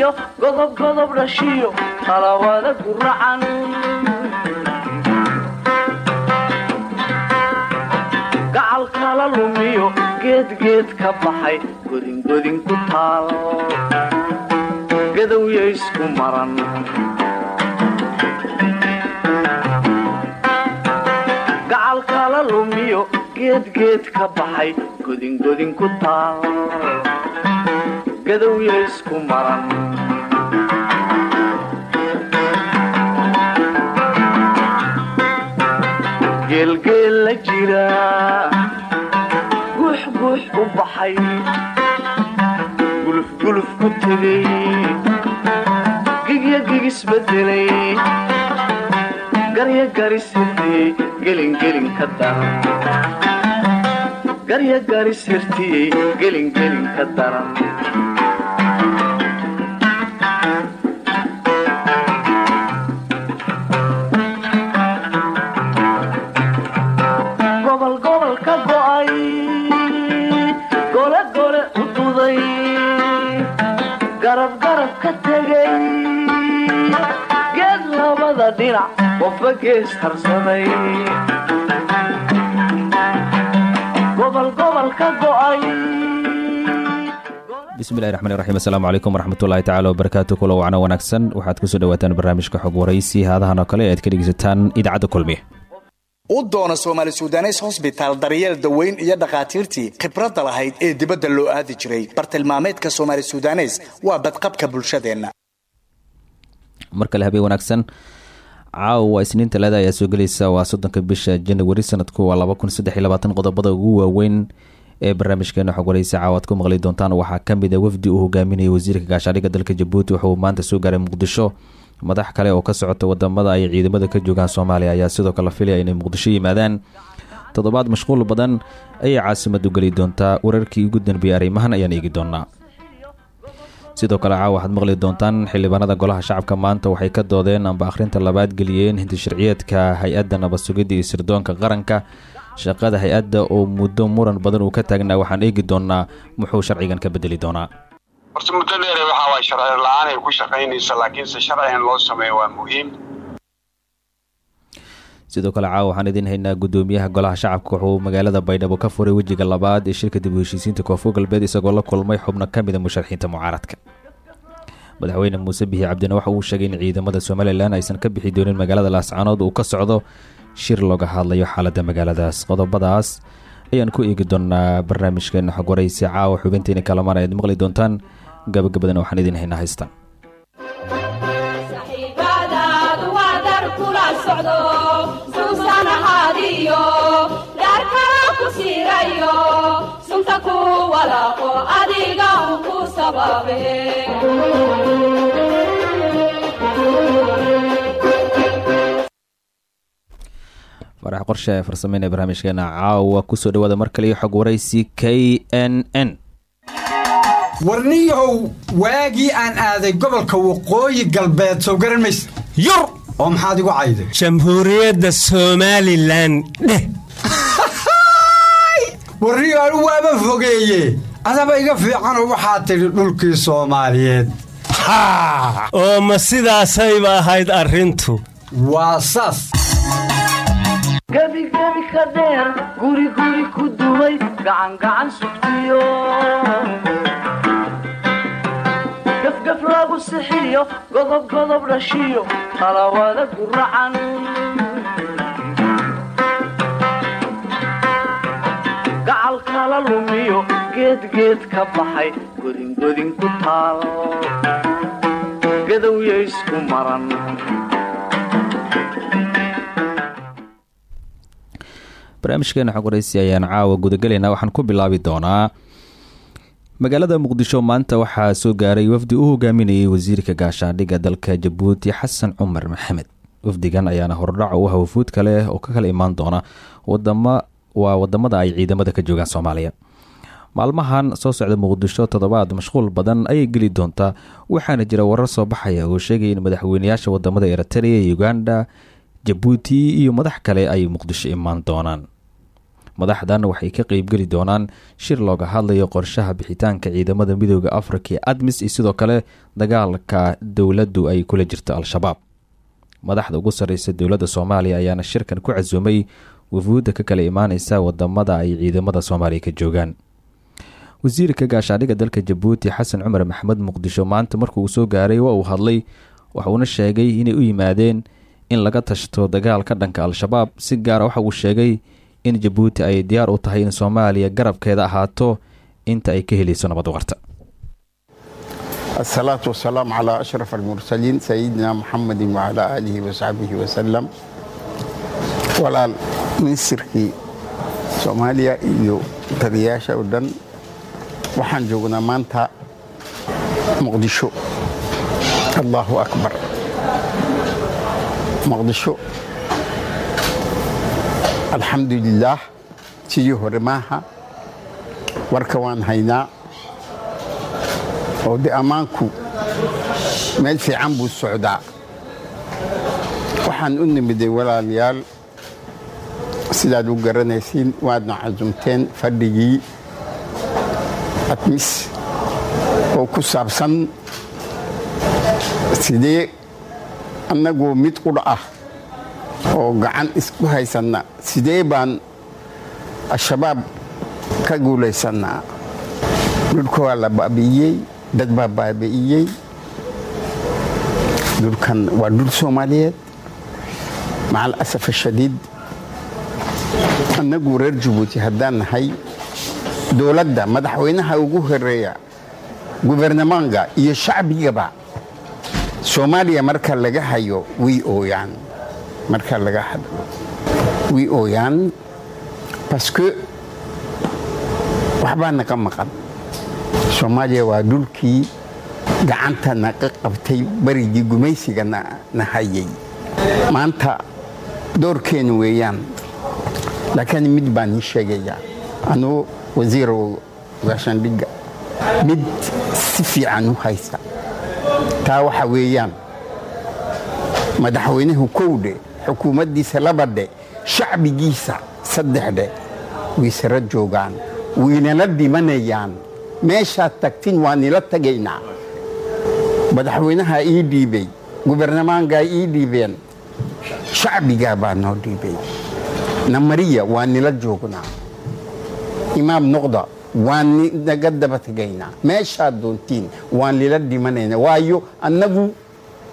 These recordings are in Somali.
sixiyo godob godob dhashiyo talawada guracan gacal kala lumiyo geedgeed ka baxay godingodin ku taal gadowya isku maran gacal kala ka baxay godingodin ku taal gadowya isku maran geelgeel la jira guux u baxay gulufguluf ku tegay gigya gigisbedelay garya garisirtiyey gelingelin ka daran garya garisirtiyey gelingelin ka daran qofba gees harsaday gobol gobol ka go'ay. Bismillahi raxmaan raxiim asalaamu calaykum waraxmatullaahi tacala wabarakaatu kula wacno wanaagsan. Waxaad ku soo dhawaataan barnaamijka xog waraysi. Haadahan oo kale e aad ka dhegeysataan idaacadda kulmiye u doona soomaali sudanes hosbitaal daryeel daweyn iyo dhakhaatiirtii khibradda lahayd ee dibadda loo aadi jiray. Bartilmaameedka soomaali sudanes waa badqabka bulshadeenna. Mar kale habeen wanaagsan caawa isniin talaada ayaa soo gelaysa waa soddonka bisha janawari sanadku waa laba kun saddex iyo labaatan. Qodobada ugu waaweyn ee barnaamijkeena xog waraysi caawa aad ku maqli doontaan waxaa ka mid a wafdi uu hogaaminayay wasiirka gaashaadhiga dalka jabuuti wuxuu maanta soo gaaray muqdisho. Madax kale oo ka socota waddamada ay ciidamada ka joogaan soomaaliya ayaa sidoo kale filaya inay muqdisho yimaadaan. Toddobaad mashquul badan ayay caasimadu geli doontaa wararkii ugu danbeeyay arrimahan ayaan eegi doonaa sidoo kale caawa waxaad maqli doontaan xildhibaanada golaha shacabka maanta waxay ka doodeen amba akhrinta labaad geliyeen hindi sharciyeedka hay'adda nabad sugidda iyo sirdoonka qaranka. Shaqada hay'adda oo muddo muran badan uu ka taagnaa waxaan eegi doonaa muxuu sharcigan ka bedeli doonaa? Horta muddo dheere waxa waay sharci la'aan ay ku shaqaynaysa laakiinse sharci in loo sameeyo waa muhiim sidoo kale caawa waxaan idiin haynaa gudoomiyaha golaha shacabka wuxuu magaalada baydhabo ka furay wejiga labaad ee shirka dib u heshiisiinta koonfur galbeed isagoo la kulmay xubno ka mida musharaxiinta mucaaradka. Madaxweyne muuse bihi cabdina waxa uu sheegay in ciidamada somalilan aysan ka bixi doonin magaalada laascaanood uu ka socdo shir looga hadlayo xaaladda magaaladaas. Qodobadaas ayaan ku eegi doonaa barnaamijkeena xog waraysi caawa xubinteeni kalamaan ayaad maqli doontaan gabagabadana waxaan idiin haynaa haystaan farax qorshe ee farsameyn ee barnaamijkeena caawa ku soo dhawaada mar kale iyo xog waraysi k n n. Warniyahow waagii aan aaday gobolka waqooyi galbeed soo garan maysa yur oo maxaad igu cayday? Jamhuuriyadda somalilan. Dheh warniyo anu waaba fogeeye. Adaba iga fiicanoo waxaad tidhi dhulkii soomaaliyeed. Oo ma sidaasayba ahayd arrintu? Waa saas. Gebi gebi ka dheer guri guri ku dumay gacan gacan sugtiyo gafgaf lagu sixiyo godob godob dhashiyo talawada guracan gacal kala lumiyo geedgeed ka baxay godingodin ku taal. Gadowya isku maran. Barnaamijkeena xog ayaan caawa gudagelaynaa waxaan ku bilaabi doonaa magaalada muqdisho maanta waxaa soo gaaray wafdi u hogaaminayay wasiirka gaashaandhigga dalka jabuuti xasan cumar maxamed. Wafdigan ayaana hordhac u ah wafuud kale oo ka kala imaan doona waa waddamada ay ciidamada ka joogaan soomaaliya. Maalmahan soo socda muqdisho toddobaad mashquul badan ayay geli doontaa waxaana jira warar soo baxaya oo sheegaya in madaxweynayaasha waddamada eritrea uganda jabuuti iyo madax kale ay muqdisho imaan doonaan madaxdan waxay ka qeybgeli doonaan shir looga hadlayo qorshaha bixitaanka ciidamada midooda afrika ee admis iyo sidoo kale dagaalka dowladdu ay kula jirto al-shabaab. Madaxda ugu sarreysa dowladda soomaaliya ayaana shirkan ku casuumay wafuudda ka kala imaaneysa waddamada ay ciidamada soomaaliya ka joogaan. Wasiirka gaashaadhiga dalka jabuuti xasan cumar maxamed muqdisho maanta markuu soo gaaray waa uu hadlay waxuuna sheegay inay u yimaadeen in laga tashto dagaal ka dhanka al-shabaab si gaara waxa uu sheegay in jabuuti ay diyaar u tahay in soomaaliya garabkeeda ahaato inta ay ka helayso nabad warta الصلاة والسلام على أشرف المرسلين سيدنا محمد وعلى آله وصحبه وسلم walaal ministirkii soomaaliya iyo taliyayaasha oo dhan waxaan joognaa maanta muqdisho allahu akbar muqdisho alxamdulilaah sidii hore maaha warka waan haynaa oo de ammaanku meel fiican buu socdaa. Waxaan u nimiday walaalayaal sidaad u garanaysiin waadna casumteen fadhigii admis oo ku saabsan sidee annagoo mid qudha ah oo gacan isku haysanna. Sidee baan al-shabaab ka guulaysannaa dhulka waa la baabi'iyey dad baa baabi'iyey. Dhulkan waa dhul soomaaliyeed. Maca alasaf ashadiid annagu reer jabuuti haddaan nahay dowladda madaxweynaha ugu horreeya gubernamanka iyo shacbigaba soomaaliya marka laga hayo way ooyaan marka laga hadlo. Way ooyaan baske waxbaa naga maqan. Soomaaliya waa dhulkii gacanta naga qabtay barigii gumaysiga na hayay. Maanta doorkeenu weeyaan laakiin mid baan ii sheegayaa. Anuu wasiir gaashaandhigga mid si fiican u haysta. Taa waxa weeyaan madaxweynuhu kowdhe xukuumaddiisa labadhe shacbigiisa saddexdhe waysara joogaan waynala dhimanayaan meeshaad tagtin waa nila tagaynaa. Madaxweynaha ii dhiibay gubernamankaa ii dhiibeen. Shacbigaa baa noo dhiibay. Namariya waa nila joognaa. Imaam noqda waan naga daba tegaynaa meeshaad doontiin waan lila dhimanaynaa waayo annagu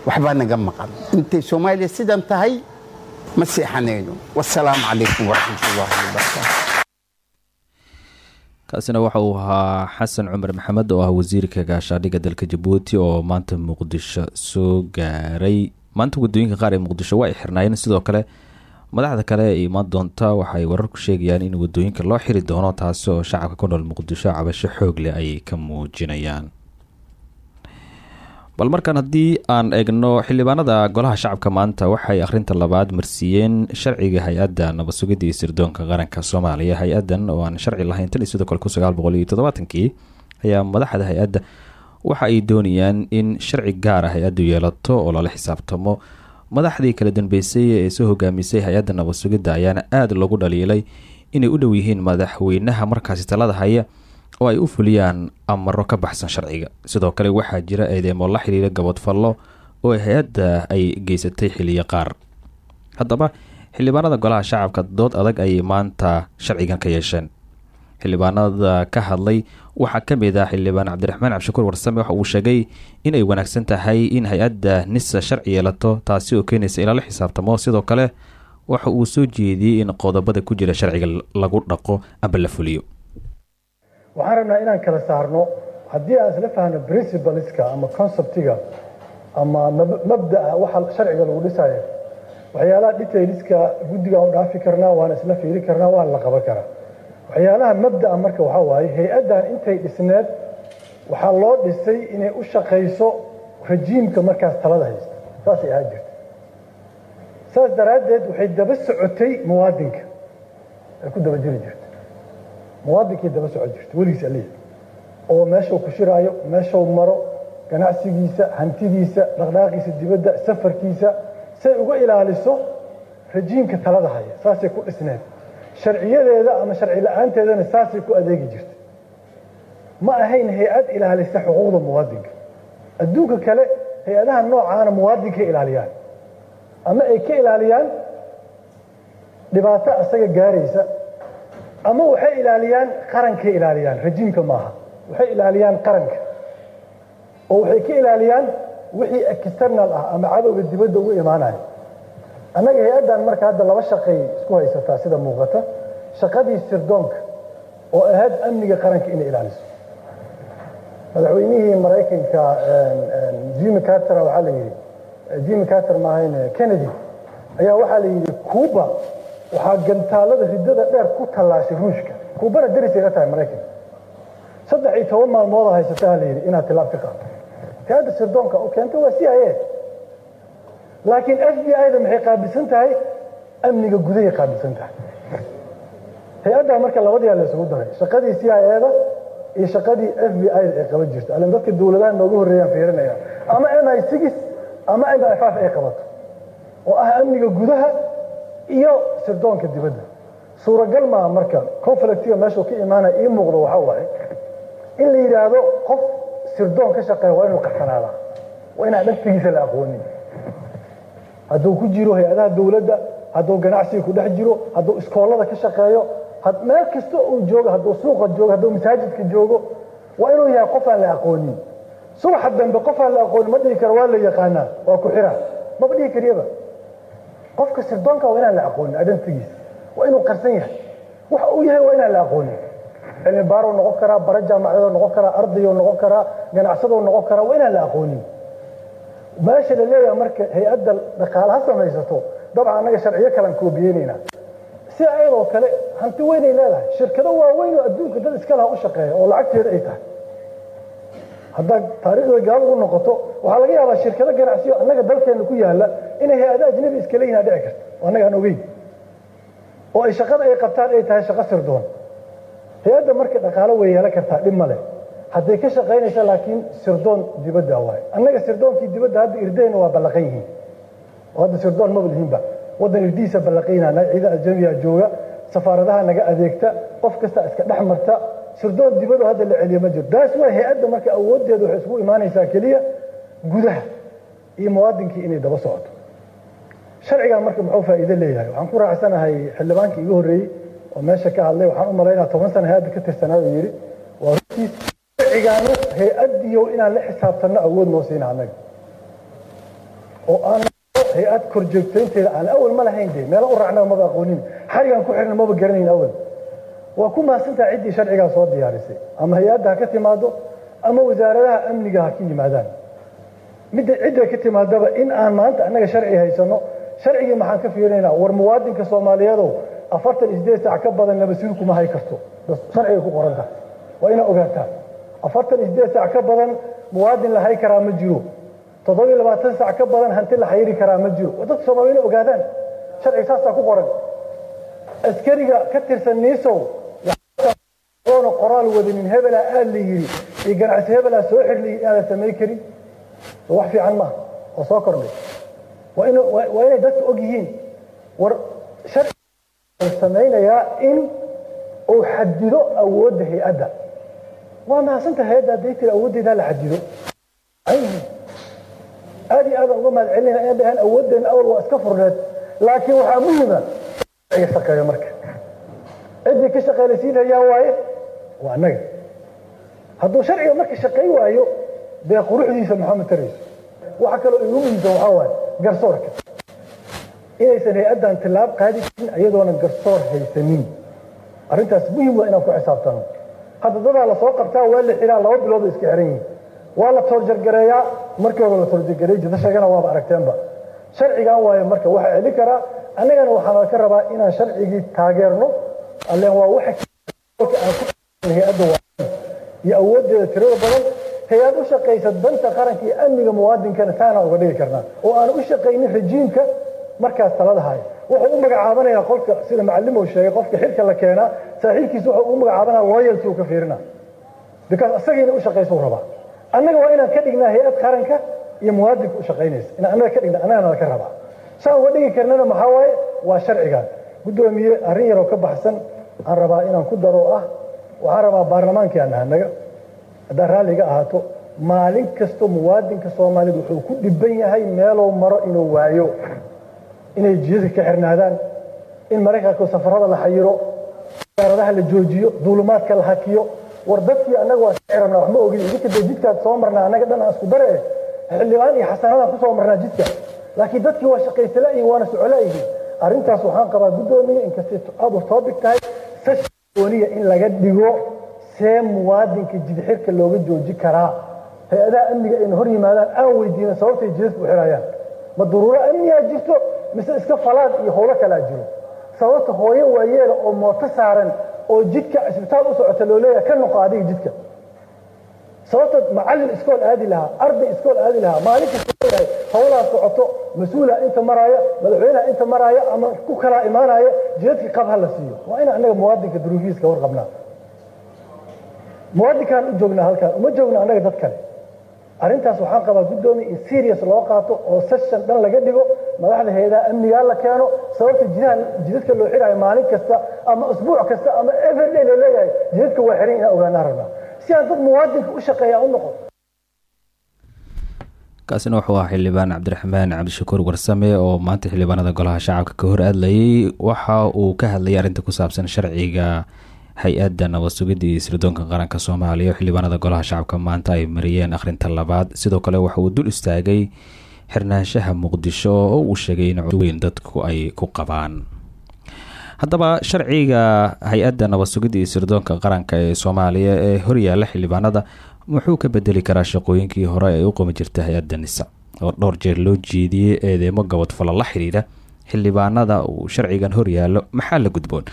waxbaa naga maqan. Intay soomaaliya sidan tahay ma wasalaamu calaykum waraxmatullaahi wabarakaatu kaasina waxa uu ahaa xasan cumar maxamed oo ah wasiirka gaashaadhiga dalka jabuuti oo maanta muqdisho soo gaaray. Maanta waddooyinka qaar ee muqdisho waa ay xirnaayeen sidoo kale madaxda kale ee imaan doonta waxay wararku sheegayaan in waddooyinka loo xiri doono taasi oo shacabka ku nool muqdisho cabasho xoog leh ay ka muujinayaan bal markaan haddii aan eegno xildhibaanada golaha shacabka maanta waxay akhrinta labaad marsiiyeen sharciga hay'adda nabadsugidda iyo sirdoonka qaranka soomaaliya. Hay'addan oo aan sharci lahayn tan iyo sidoo kale kun ayaa madaxda hay'adda waxa ay doonayaan in sharci gaara hay'addu yeelato oo lala xisaabtamo. Madaxdii kala dambeysay ee soo hogaamisay hay'adda nabadsugidda ayaana aada loogu dhaliilay inay u dhow yihiin madaxweynaha. Markaasi talada haya oo ay u fuliyaan amaro ka baxsan sharciga. Sidoo kale waxaa jira eedeemo la xiriira gabodfallo oo hay'adda ay geysatay xiliyo qaar. Haddaba xildhibaanada golaha shacabka dood adag ayay maanta sharcigan ka yeesheen. Xildhibaanada ka hadlay waxaa ka mid ah xildhibaan cabdiraxmaan cabshakuur warsame waxa uu sheegay inay wanaagsan tahay in hay'adda nisa sharci yeelato taasi oo keenaysa in lala xisaabtamo sidoo kale waxa uu soo jeediyey in qodobada ku jira sharciga lagu dhaqo amba la fuliyo waxaan rabnaa inaan kala saarno haddii aan isla fahno principleska ama conceptiga ama mabdaa waxa sharciga lagu dhisayo. Waxyaalaha detailska guddigaan u dhaafi karnaa waana isla fiiri karnaa waana la qaban karaa. Waxyaalaha mabdaa marka waxaa waaye hay'addan intay dhisneed waxaa loo dhisay inay u shaqayso rajiimka markaas talada haysta. Saasay ahaan jirta. Saas daraaddeed waxay daba socotay muwaadinka. Ay ku daba jiri jirta muwaadinkii daba socon jirta weligiis aliya oo meeshuu ku shiraayo meeshuu maro ganacsigiisa hantidiisa dhaqdhaaqiisa dibadda safarkiisa say uga ilaaliso rajiimka talada haya saasay ku dhisneed sharciyadeeda ama sharci la'aanteedana saasay ku adeegi jirtay ma ahayn hay'ad ilaalisa xuquuqda muwaadinka adduunka kale hay'adaha noocaana muwaadinka ilaaliyaan ama ay ka ilaaliyaan dhibaato asaga gaaraysa ama waxay ilaaliyaan qarankay ilaaliyaan. Rajiimka maaha. Waxay ilaaliyaan qaranka. Oo waxay ka ilaaliyaan wixii external ah ama cadowga dibadda ugu imaanaya annaga hay'addan marka hadda laba shaqay isku haysataa sida muuqata. Shaqadii sirdoonka oo ahayd amniga qaranka inay ilaaliso. Madaxweynihii maraykanka jimmy carter waxaa la yidhi jimmy carter maahayn kennedy. Ayaa waxaa la yidhi cuba waxaa gantaalada riddada dheer ku tallaashay ruushka. Kuubana derisay la tahay maraykanka. Saddex iyo toban maalmooda haysataa la yidhi inaad tilaab ka qaato hay'adda sirdoonka oo keenta waa c i a. Laakiin f b i da maxay qaabilsan tahay? Amniga gudahay qaabilsan tahay. Hay'addaa marka labadiyaa la isugu daray. Shaqadii c i a da iyo shaqadii f b i da ay qaban jirto. Allan dadka dawladaha nooga horreeyaan fiirinaya ama m i six ama m i five ay qabato. Oo ah amniga gudaha iyo sirdoonka dibadda. Suuragal maa marka. Conflictiga meeshuu ka imaanaya ii muuqdo waxaa waaye in la yidhaahdo qof sirdoon ka shaqeeya waa inuu qarsanaadaa waa inaan dhaftigiisa la aqoonin. Hadduu ku jiro hay'adaha dawladda hadduu ganacsiga ku dhex jiro hadduu iskoolada ka shaqeeyo meel kasta uu joogo hadduu suuqa joogo hadduu masaajidka joogo waa inuu yahay qof aan la aqoonin. Subaxa dambe qof aan la aqoonin ma dhihi karo waa la yaqaanaa waa ku xira. Maba dhihi kariyaba qofka sirdoonka waa inaan la aqoonin adhantigiisa waa inuu qarsan yahay. Waxa uu yahay waa inaan la aqoonin cilmi baaruu noqon karaa bara jaamacadoo noqon karaa ardayoo noqon karaa ganacsadoo noqon karaa waa inaan la aqoonin meesha la leeyahay marka hay'adda dhaqaalaha samaysato dabcan annaga sharciyo kalan koobiyeynaynaa si ayadoo kale hanti weynay leedahay shirkado waaweyn oo adduunka dad iska laha u shaqeeya oo lacagteeda ay tahay. Haddaad taariikhda gaal ugu noqoto waxaa laga yaabaa shirkado ganacsiyo annaga dalkeenna ku yaalla inay hay'ado ajnabi iskala yihiin dhici karta oo annaga aan ogeyn. Oo ay shaqada ay qabtaan ay tahay shaqo sirdoon hay'adda marka dhaqaalo way yeelan kartaa dhib male hadday ka shaqaynaysa laakiin sirdoon dibadda waaye. Annaga sirdoonkii dibadda hadda irdayna waa ballaqan yihiin. Oo hadda sirdoon maba lihinba waddan irdihiisa ballaqaynana ciidan ajnabiga jooga safaaradaha naga adeegta qof kasta iska dhex marta. Sirdoon dibado hadda la celiyo ma jiro taas waa hay'adda marka awooddeeda waxay isku imaanaysaa keliya gudaha iyo muwaadinkii inay daba socoto sharcigan marka muxuu faa'iido leeyahay? Waxaan ku raacsanahay xildhibaankii igu horreeyey oo meesha ka hadlay. Waxaan u malaynaa toban sana hay'adda ka tirsanaa uu yidhi. Waa runtiis sharcigaanu hay'addiyo inaan la xisaabtanno awood noo siina annaga oo aan hay'ad korjoogtaynteeda aan awal ma lahayn de meelo u raacnaba maba aqoonin. Xarigaan ku xirna maba garanayn awal. Waa ku mahadsantaha ciddii sharcigaa soo diyaarisay. Ama hay'adda ha ka timaado ama wasaaradaha amniga ha ka yimaadaan. Midda cidda ka timaadaba in aan maanta annaga sharci haysano sharcigii maxaan ka fiirinaynaa war muwaadinka soomaaliyeedow afartan isdeed saac ka badan nabasiir kuma hay karto. Sharciga ku qoran tahay waa inaa ogaataa afartan isdeed saac ka badan muwaadin la hay karaa ma jiro. Toddobiyo labaatan saac ka badan hanti la xayiri karaa ma jiro. Dadka soomaliya inay ogaadaan. Sharciga saasaa ku qoran. Askariga ka tirsan niisow oona qoraal wadanin hebelaa aad la yidhi iyo ganacsi hebelaa soo xirliyi inaadan samayn karin wax fiican maaha oo soo kordhay waa in waa inay dadka og yihiin. War samaynayaa in uu xadido awoodda hay'adda. Waa mahadsanta hay'adda hadday tiri awooddeedaa la xadido aad iyo aadaan uga mahad celinayna inay dhahaan awooddeena awal waa iska furneed. Laakiin waxaa muhima sharciga shaqeeyo marka. Ciddii ka shaqeelaysiinayaa waaye waa annaga. Hadduu sharciga marka shaqayn waayo dee quruxdiisa maxaa matarayso waxa kaloo igu muhiimsan waxaa waaye garsoorka inaysan hay'addan tilaab qaadi karin iyadoonan garsoor haysanin arrintaas muhiim waa inaan ku xisaabtano hadda dadaa la soo qabtaa waa la xiraa laba bilood iska xiran yihiin waa la toorjargareeyaa markii hore la toorjargareey jida sheegana waaba aragteenba sharcigan waaye marka waxa celin karaa annagana waxaana ka rabaa inaan sharcigii taageerno allen waa waxa aan ku hay'adda iyo awooddeeda tirada badan hay'ad u shaqaysa danta qaranka iyo amniga muwaadinkana taana uga dhigi karnaa. Oo aan u shaqaynin rajiimka markaas talada haya wuxuu u magacaabanayaa qofka sida macallim uu sheegay qofka xilka la keenaa saaxiibkiisa wuxuu u magacaabanaya loyalty uu ka fiirina. Because isagiina u shaqaysuu rabaa. Annaga waa inaan ka dhignaa hay'ad qaranka iyo muwaadinka u shaqaynaysa. Inaan annaga ka dhigna annagana laka rabaa. Saan uga dhigi karnana maxaa waaye? Waa sharcigan guddoomiye arrin yaroo ka baxsan aan rabaa inaan ku daro ah. Waxaan rabaa baarlamaankii aan nahay haddaad raalliga ahaato maalin kasto muwaadinka soomaaliyed wuxuu ku dhiban yahay meeluu maro inuu waayo inay jidadka ka xirnaadaan in maraykanka safarada la xayiro diyaaradaha la joojiyo duulumaadka la hakiyo. War dadkii annaga waa iska xirabnaa wax ma ogin idinka dee jidkaad soo marnaa annaga dhan aan isku dare. Eh xildhibaan iyo xasanadaan ku soo marnaa jidka. Laakiin dadkii waa shaqaysala iyo waana socola yihiin arrintaas waxaan qabaa guddoomiye inkastay aad u topic tahay sasgooniya in laga dhigo see muwaadinka jidxirka looga jooji karaa? Hay'adaha amniga ayna hor yimaadaan aan weydiina sababtay jidadka u xirayaan. Ma duruuro amnigaa jirto mise iska falaad iyo howlo kalaa jiro? Sababta hooyo waayeela oo mooto saaran oo jidka isbitaal u socota loo leeyahay ka noqo adiga jidka sababta macallin iskool aadi lahaa arday iskool aadi lahaa maalin kasta leeyahay howlaa socoto mas'uulaha inta maraaya madaxweynaha inta maraaya ama ku kalaa imaanaya jidadka qab ha la siiyo. Waa in annaga muwaadinka duruufihiiska warqabnaa muwaadinkaan u joognaa halkaan uma joogna annaga dad kale arrintaas waxaan qabaa guddoomiye in serious loo qaato oo session dhan laga dhigo madaxda hay'adaha amnigaa la keeno sababta jidaha jidadka loo xiraayo maalin kasta ama usbuuc kasta ama everyday la leeyahay jidadka waa xiran inaan ogaanaa rabnaa si aan dad muwaadinka u shaqeeya u noqon kaasina wuxuu ahaa xildhibaan cabdiraxmaan cabdishakuur warsame oo maanta xildhibaanada golaha shacabka ka hor hadlayay waxa uu ka hadlayay arrinta ku saabsan sharciga hay'adda nabad sugidda sirdoonka qaranka soomaaliya oo xildhibaanada golaha shacabka maanta ay mariyeen akhrinta labaad. Sidoo kale waxa uu dul istaagay xirnaanshaha muqdisho oo uu sheegay in cudweyn dadku ay ku qabaan. Haddaba sharciga hay'adda nabad sugidda iyo sirdoonka qaranka ee soomaaliya ee horyaala xildhibaanada muxuu ka bedeli karaa shaqooyinkii hore ee u qumi jirta hay'adda nisa oo dhowr jeer loo jeediyey eedeemo gabadfalo la xidhiidha. Xildhibaanada uu sharcigan horyaalo maxaa la gudboon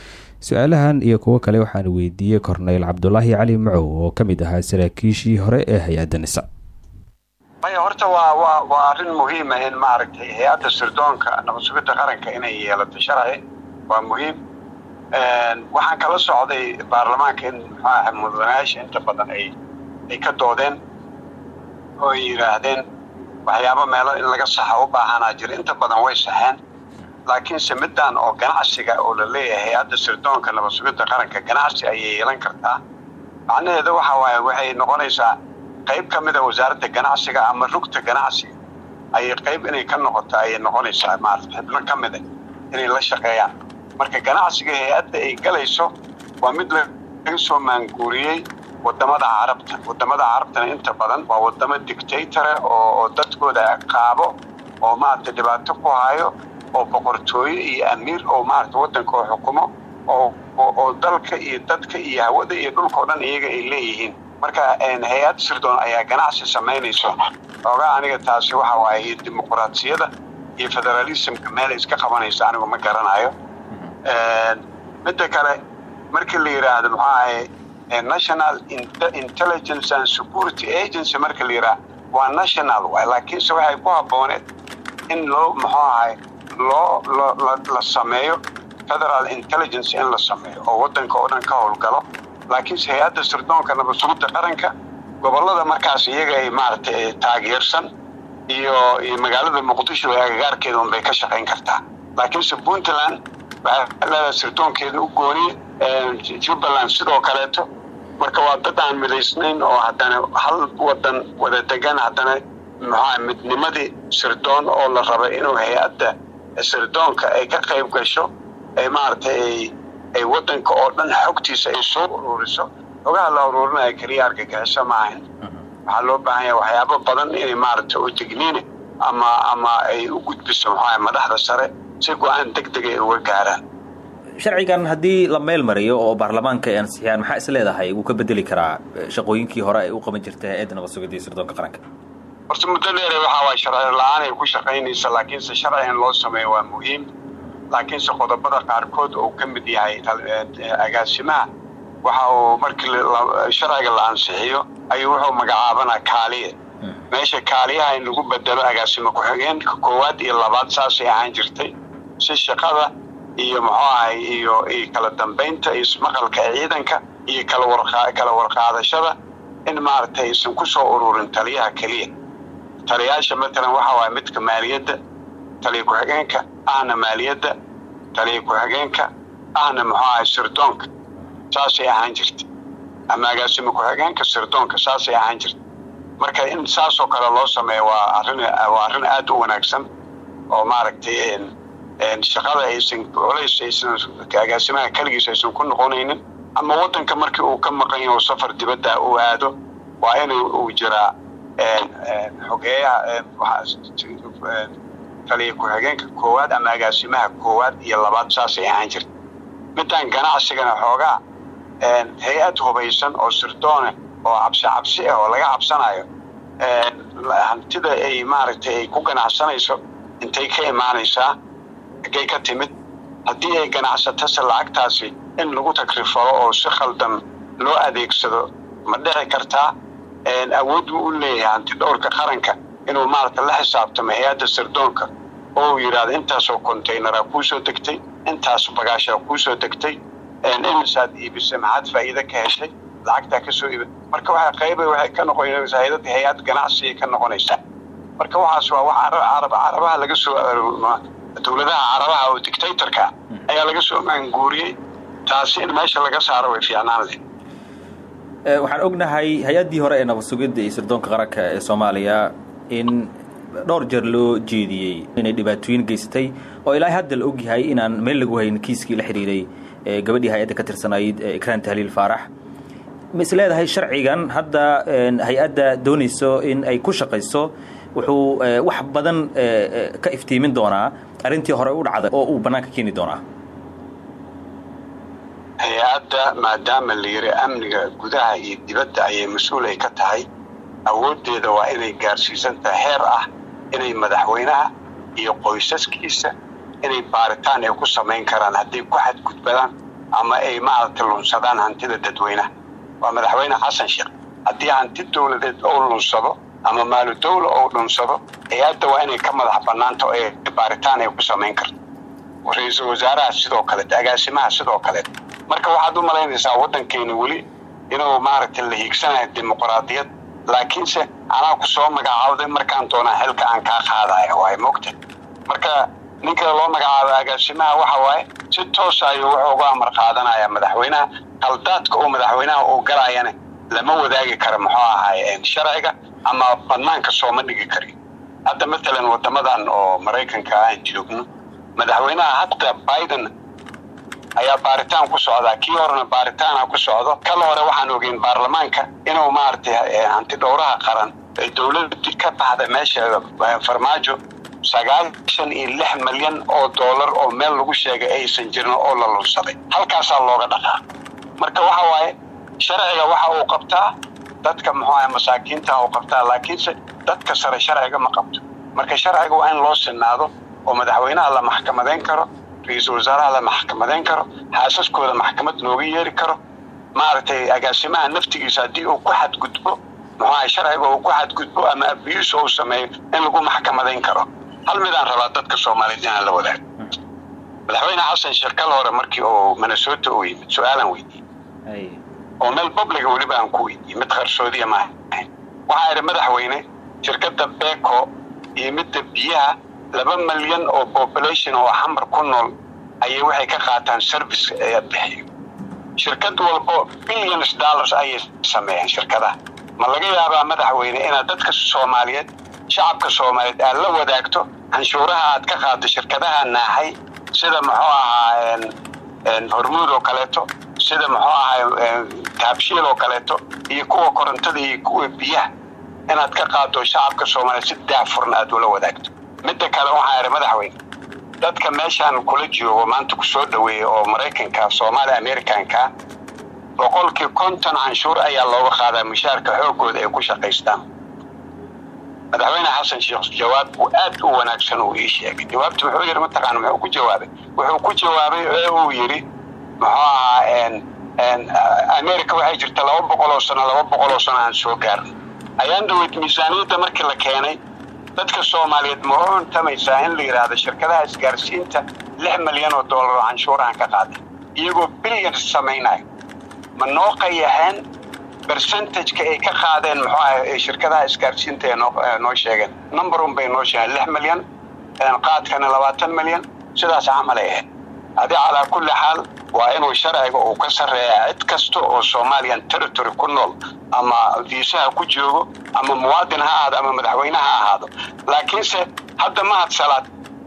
su'aalahan iyo kuwo kale waxaan weydiiyey korneyl cabdulaahi cali macow oo ka mid ahaa saraakiishii hore ee hay'adda nisa maya horta waa waa waa arrin muhiima in maaragtay hay'adda sirdoonka nabad sugidda qaranka inay yeelato sharci. Waa muhiim. Waxaan kala socday baarlamaanka in muxuu aha mudanayaasha inta badan ay ay ka doodeen oo ay yidhaahdeen waxyaabo meelo in laga saxa u baahanaa jira inta badan way saxeen laakiinse middan oo ganacsiga oo la leeyahay hay'adda sirdoonka nabad sugidda qaranka ganacsi ayay yeelan kartaa. Macnaheeda waxa waaye waxay noqonaysaa qayb ka mida wasaaradda ganacsiga ama rugta ganacsiga ayay qayb inay ka noqoto ayay noqonaysaa maarata xibno ka mida inay la shaqeeyaan. Marka ganacsiga hay'adda ay galayso waa mid laga soo maanguuriyey waddamada carabta. Wadamada carabtana inta badan waa wadamo dictatore oo dadkooda qaabo oo maarata dhibaato ku hayo oo boqortooyo iyo amiir oo maarata waddanka oo xukumo oo dalka iyo dadka iyo hawada iyo dhulka o dhan iyaga ay leeyihiin. Marka hay'ad sirdoon ayaa ganacsi samaynayso. Oogaa aniga taasi waxa waaye dimuquraasiyada iyo federalismka meelay iska qabanayso anigu ma garanayo. Midda kale markii la yidhaahdo muxuu ahay national intelligence and security agency marka la yidhaah waa national. Waay laakiinse waxay ku habbooneed in loo muxuu ahay loo la sameeyo federal intelligence in la sameeyo oo waddanka oo dhan ka howlgalo. Laakiinse hay'adda sirdoonka nabad sugidda qaranka gobollada markaas iyaga ay maaragtay taageersan iyo iyo magaalada muqdisho ee agagaarkeeda unbay ka shaqayn kartaa. Laakiinse puntland waxay leedahay sirdoonkeeda u gooniye jubbaland sidoo kaleeto. Marka waa dad aan midaysnayn oo haddana hal wadan wada degan haddana muxua midnimadii sirdoon oo la raba inuu hay'adda sirdoonka ay ka qayb gasho ay maaragtay ay waddanka oo dhan xogtiisa ay soo ururiso. Xogaha la ururinaya keliya argagixiso ma ahayn waxaa loo baahan yahay waxyaabo badan inay maaragtay u digniine ama ama ay u gudbiso muxuaha madaxda sare si go'aan deg deg ay uga gaaraan. Sharcigan haddii la meel mariyo oo baarlamaanka ay ansixiyaan maxaa is leedahay? Wuu ka bedeli karaa shaqooyinkii hore ay u qaban jirtay hay'adda nabad sugidda iyo sirdoonka qaranka horta muddo dheere waxaa waay sharci la'aan ay ku shaqaynaysa laakiinse sharci in loo sameeyo waa muhiim. Laakiinse qodobada qaarkood oo ka mid yahay agaasimaha waxa uu markii sharciga la ansixiyo ayuu wuxuu magacaabanaa kaaliye. Meesha kaaliyaha in lagu bedelo agaasimo ku-xigeenka koowaad iyo labaad saasay ahaan jirtay. Si shaqada iyo muxuu ahay iyo iyo kala dambaynta iyo ismaqalka ciidanka iyo kala warqaadashada in maaragtay aysan ku soo ururin taliyaha keliya taliyaasha matalan waxa waaye midka maaliyadda taliya ku-xigeenka ahna maaliyadda taliya ku-xigeenka ahna muxuu ahay sirdoonka saasay ahaan jirta ama agaasimo ku-xigeenka sirdoonka saasay ahaan jirta marka in saasoo kale loo sameeyo waa arrin waa arrin aad u wanaagsan oo maaragtay shaqada aysan culays aysan agaasimaha keligiis aysan ku noqonaynin ama waddanka markii uu ka maqan yaho safar dibadda uu aado waa in uu jiraa xogeeyaha taliya ku-xigeenka koowaad ama agaasimaha koowaad iyo labaad saasay ahaan jirta midaan ganacsigana xoogaa hay'ad hubaysan oo sirdoone oo cabsi cabsi ah oo laga cabsanayo hantida ay maaragtay ay ku ganacsanayso intay ka imaanaysaa agay ka timid. Haddii ay ganacsatase lacagtaasi in lagu takrifalo oo si khaldan loo adeegsado ma dhici kartaa awood buu u leeyahay hanti dhowrka qaranka inuu maaragta la xisaabtamo hay'adda sirdoonka. Oo uu yidhaahdo intaasoo contaynara kuu soo degtay intaas bagaashaa kuu soo degtay. Imisaad iibisay maxaad faa'iide ka heshay? Lacagtaa ka soo iiba marka waxaa qayba waxay ka noqonaysaa hay'ad hay'ad ganacsigay ka noqonaysaa. Marka waxaas waa wax carab carabaha laga soo dowladaha carabaha oo dictatorka ayaa laga soo maanguuriyey. Taasi in meesha laga saaro way fiicnaan leh waxaan ognahay hay'addii hore ee nabad sugidda iyo sirdoonka qaranka ee soomaaliya in dhowr jeer loo jeediyey inay dhibaatooyin geysatay oo ilaa hadda la ogyahay inaan meel lagu hayn kiiskii la xidhiiray gabadhii hay'adda ka tirsanayd ikraan tahliil faarax. Ma leedahay sharcigan hadda hay'adda doonayso in ay ku shaqayso wuxuu wax badan ka iftiimin doonaa arrintii hore u dhacday oo uu bannaanka keeni doonaa hay'adda maadaama la yiri amniga gudaha iyo dibadda ayay mas'uul ay ka tahay. Awooddeeda waa inay gaarsiisan tahay heer ah inay madaxweynaha iyo qoysaskiisa inay baaritaan ay ku samayn karaan hadday ku xadgudbadaan ama ay maaragtay lunsadaan hantida dadweynaha. Waa madaxweyne xasan sheekh haddii hanti dowladeed oo lunsado ama maalu dawla oo dhunsado hay'adda waa inay ka madax bannaanta baaritaan ay ku samayn karto. Ra'iisul wasaaraha sidoo kaleet agaasimaha sidoo kaleet marka waxaad u malaynaysaa waddankeena weli inuu maaragtay la hiigsanayo dimuqraadiyad laakiinse anaa ku soo magacaawday markaan doonaa xilka aan kaa qaadaya waay mogta marka ninka loo magacaabo agaasimaha waxa waaye si toosa ayuu wuxuu uga amar qaadanaya madaxweynaha. Qaldaadka uu madaxweynaha uu galayana lama wadaagi karo muxuu ahaay sharciga ama banaanka sooma dhigi kariyo hadda matalan wadamadan oo maraykanka aan joogno madaxweynaha hadda biden ayaa baaritaan ku socdaa kii horena baaritaana ku socdo. Kala hore waxaan ogeyn baarlamaanka inuu maaragtay hanti dhowraha qaran ee dowladii ka baxda meesha farmaajo sagaashan iyo lix milyan oo doolar oo meel lagu sheegay aysan jirin oo la lunsaday halkaasaa looga dhaqaa. Marka waxa waaye sharciga waxa uu qabtaa dadka muxuu ahay masaakiinta uu qabtaa laakiinse dadka sare sharciga ma qabto. Marka sharciga waa in loo sinaado oo madaxweynaha la maxkamadayn karo ra'iisul wasaaraha la maxkamadayn karo xaasaskooda maxkamad looga yeeri karo. Maaragtay agaasimaha naftigiisa haddii uu ku xadgudbo muxuu ahay sharciga uu ku xadgudbo ama abiyuus uu sameeyo in lagu maxkamadayn karo. Hal midaan rabaa dadka soomaaliyeed inaan la wadaago madaxweyne xasan sheekh kal hore markii uu minnesota uu yimid su'aalan weydiiyey. Oo meel publiga weliba aan ku weydiiyey mid qarsoodiya maaha waxaa idhi madaxweyne shirkadda beko iyo midda biyaha laba milyan oo population oo xamar ku nool ayay waxay ka qaataan service ee bixiyo. Shirkad walbo billions dollars ayay sameeyaan shirkadaha. Ma laga yaabaa madaxweyne inaad dadka soomaaliyeed shacabka soomaaliyeed aad la wadaagto canshuuraha aad ka qaaddo shirkadaha naaxay sida muxuu ahaa hormuud oo kaleeto sida muxuu ahaa taabshiil oo kaleeto iyo kuwa korontada iyo kuwa biyaha inaad ka qaaddo shacabka soomaaliyeed si daafurna aad ula wadaagto midda kale waxaa idhi madaxweyne dadka meeshaan kula joogo maanta ku soo dhaweeya oo maraykanka soomaali americanka boqolkii konton canshuur ayaa looga qaadaa mushaarka xooggooda ay ku shaqaystaan. Madaxweyne xasan sheekh jawaab uu aad u wanaagsan uu ii sheegay. Jawaabtu muxuu yidhi mataqaana muxuu ku jawaabay? Wuxuu ku jawaabay ee uu yidhi muxuu ahaa america waxay jirta laba boqol oo sano laba boqol oo sano aan soo gaarno ayaan dhaweyd miisaaniyadda markii la keenay dadka soomaaliyeed ma u cuntamaysaa in la yidhaahdo shirkadaha isgaarsiinta lix milyan oo dollar oo canshuurahan ka qaaday iyagoo billions samaynayo ma noo qayaxeen percentageka ay ka qaadeen muxuu ahay shirkadaha isgaarsiinta ee noo sheegeen number un bay noo sheegeen lix milyan qaadkana labaatan milyan sidaas camal ay ahayd adi calaa kulli xaal waa inuu sharciga uu ka sarreeya cid kasta oo somalian territory ku nool ama viisaha ku joogo ama muwaadin ha ahaado ama madaxweyne ha ahaado. Laakiinse hadda mahad salaad.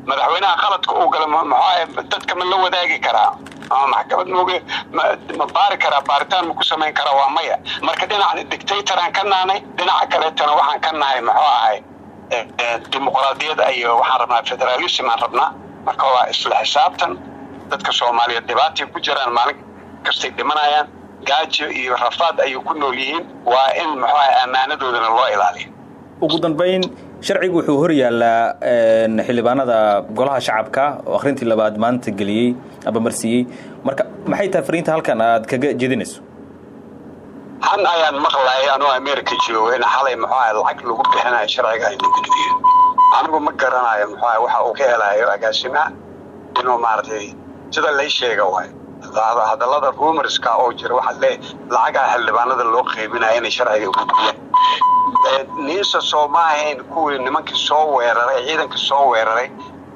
Madaxweynaha qaladka uu gala dadka ma la wadaagi karaa? Ama maxkamad mooge? Ma baari karaa? Baaritaan ma ku samayn karaa? Waa maya. Marka dhinaca dictatoraan ka nahnay dhinaca kaleetana waxaan ka nahay muxuu ahay dimuqraadiyad iyo waxaan rabnaa federalism aan rabnaa. Marka waa isla xisaabtan dadka soomaaliyeed dhibaatay ku jiraan maalin kastay dhimanayaan gaajo iyo rafaad ayay ku nool yihiin. Waa in muxuu ahay ammaanadoodana loo ilaaliyo. Ugu dambayn sharcigu wuxuu hor yaallaa xildhibaanada golaha shacabka oo akhrintii labaad maanta geliyey aba marsiiyey. Marka maxay tahay fariinta halkan aad kaga jeedinayso han ayaan maqlayay anoo america joogo in xalay muxuu ahay lacag lagu bixinayo sharciga la gudbiyo anigu ma garanayo muxuu ahay waxa uu ka helayo agaasimaha inuu maaragtay sida lay sheega waay. Hadallada rumorska oo jira waxaa leeyahay lacagaa xildhibaanada loo qaybinaya inay sharciga gudbiyaan niisa soo ma ahayn kuwii nimankii soo weeraray ciidankii soo weeraray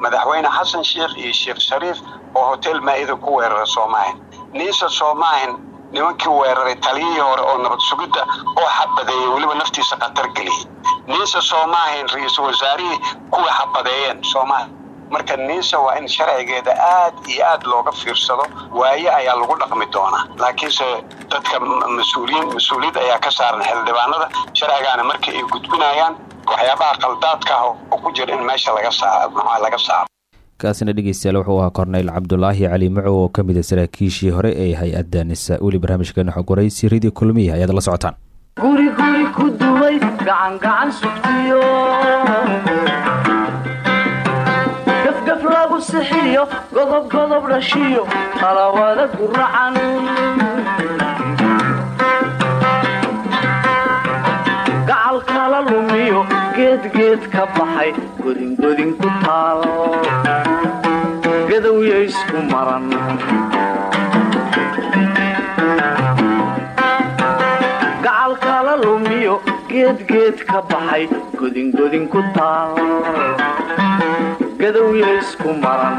madaxweyne xasan sheekh iyo sheekh shariif oo hotel maa'ida ku weerara soo ma ahayn. Niisa soo ma ahayn nimankii weeraray taliyihii hore oo nabad sugidda oo xabadeeyey weliba naftiisa khatar geliyey. Niisa soo ma ahayn ra'iisul wasaarihii kuwii xabadeeyeen soo ma ahayn marka niisa waa in sharcigeeda aad iyo aad looga fiirsado waaye ayaa lagu dhaqmi doonaa laakiinse dadka mas'uuliyiin mas'uuliyad ayaa ka saaran xildhibaanada. Sharcigaana markii ay gudbinayaan waxyaabaha qaldaadka ah oo ku jira in meesha laga saaro laga saaro? Kaasina dhegeystayaal wuxuu ahaa korneyl cabdulaahi cali macow oo ka mid a saraakiishii hore ee hay'adda nisa weli barnaamijkeena xog waraysi radio kulmiya ayaad la socotaan. Guri guri ku duway gacan gacan sugtiyo sixiyo godob dhashiyo talawada guracan gacal kala lumiyo geedgeed ka baxay godingodin ku taal gadowya isku maran gacal kala lumiyo geedgeed ka baxay godingodin ku taal gadowya isku maran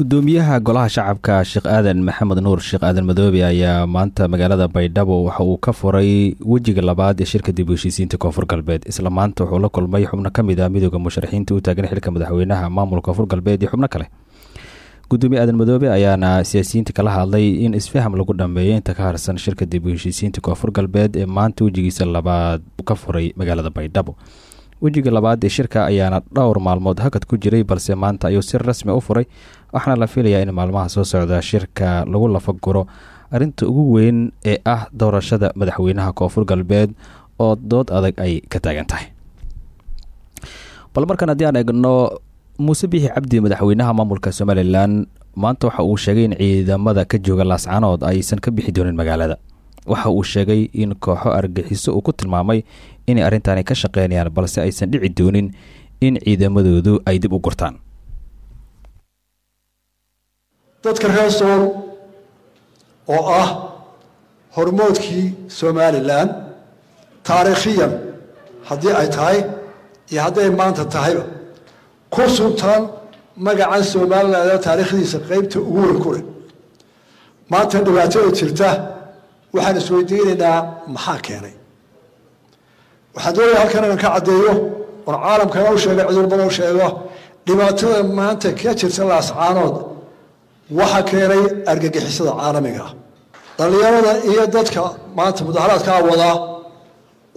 gudoomiyaha golaha shacabka sheekh aadan maxamed nuur sheekh aadan madoobe ayaa maanta magaalada baydhabo waxa uu ka furay wejiga labaad ee shirka dib u heshiisiinta koonfur galbeed. Isla maanta wuxuu la kulmay xubno ka mid ah midooda musharaxiinta u taagan xilka madaxweynaha maamulka koonfur galbeed iyo xubno kale gudoomiye aadan madoobe ayaana siyaasiyiinta kala hadlay in isfaham lagu dhameeyo inta ka harsan shirka dib u heshiisiinta koonfur galbeed ee maanta wejigiisa labaad ka furay magaalada baydhabo. Wejiga labaad ee shirka ayaana dhowr maalmood hakad ku jiray balse maanta ayuu si rasmi u furay waxaana la filayaa in maalmaha soo socda shirka lagu lafaguro arrinta ugu weyn ee ah doorashada madaxweynaha koonfur galbeed oo dood adag ay ka taagan tahay. Bal markan haddii aan eegno muuse bixi cabdi madaxweynaha maamulka somalilan maanta waxa uu sheegay in ciidamada ka jooga laascanood aysan ka bixi doonin magaalada. Waxa uu sheegay in kooxo argaxiso uu ku tilmaamay inay arrintaani ka shaqeynayaan balse aysan dhici doonin in ciidamadoodu ay dib u gurtaan. Dadka reer sool oo ah hormoodkii somalilan taariikhiyan haddii ay tahay iyo hadday maanta tahayba ku suntan magacan somalilan taariikhdiisa qeybta ugu weyn ku leh. Maanta dhibaatada jirta waxaan isweydiinaynaa maxaa keenay? Waxaan doonaya halkan inaan ka caddeeyo oon caalamkana u sheego cudurbadan u sheego dhibaatada maanta ka jirta laascaanood waxa keenay argagixisada caalamiga. Ah dhallinyarada iyo dadka maanta mudaharaadkaa wadaa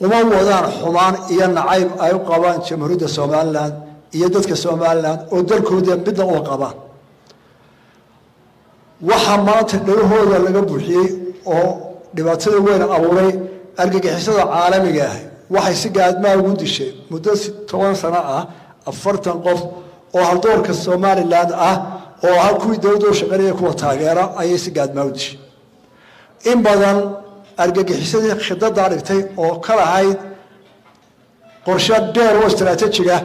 uma wadaan xumaan iyo nacayb ay u qabaan jamhuuriyadda somalilan iyo dadka somalilan oo dalkooda midna uma qabaan waxa maanta dhalahooda laga buuxiyey oo dhibaatada weyn abuuray argagixisada caalamiga ah. Waxay si gaadmaa ugu dishay muddo toban sano ah afartan qof oo haldoorka somalilan ah oo ah kuwii dowladda u shaqeynaya kuwa taageera ayay si gaadmaa u dishay. In badan argagixisadii khidadaa dhigtay oo ka lahayd qorshe dheer oo istaraatiijiga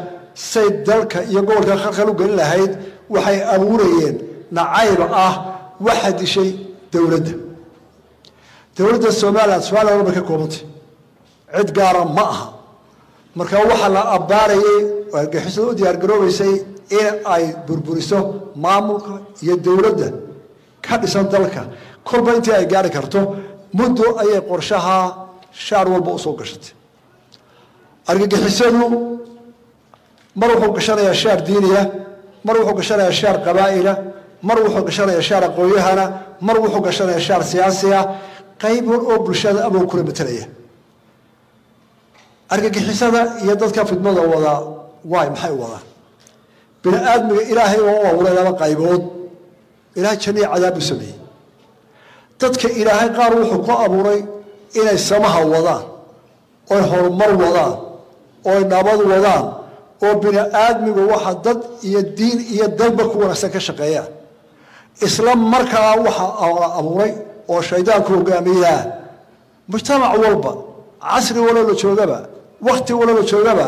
say dalka iyo gobolka khalkhal u gelin lahayd waxay abuurayeen nacayb ah waxa dishay dowladda dowladda somalilan somalilan walba ka koobantay. Cid gaara ma aha. Marka waxaa la abbaarayay argixisada u diyaargaroobaysay in ay burburiso maamulka iyo dowladda ka dhisan dalka kolba intii ay gaari karto muddo ayay qorshaha shaar walba u soo gashatay. Argagixisadu mar wuxuu gashanayaa shaar diiniya mar wuxuu gashanayaa shaar qabaa'ila mar wuxuu gashanayaa shaar aqoonyahana mar wuxuu gashanayaa shaar siyaasiya qayb war oo bulshada abuu kula matelaya argagixisada iyo dadka fidmada wadaa waay maxay wadaan? Bini aadmiga ilaahay oo u abuuray laba qaybood. Ilaahay janniya cadaab sameeyey. Dadka ilaahay qaar wuxuu ku abuuray inay samaha wadaan oy horumar wadaan oy nabad wadaan oo bini aadmigu waxa dad iyo diin iyo dalba ku wanaagsan ka shaqeeyaan isla markaa waxaa la abuuray oo shaydaanku hogaamiyaa mujtamac walba casri waloo la joogaba wakti waloo la joogaba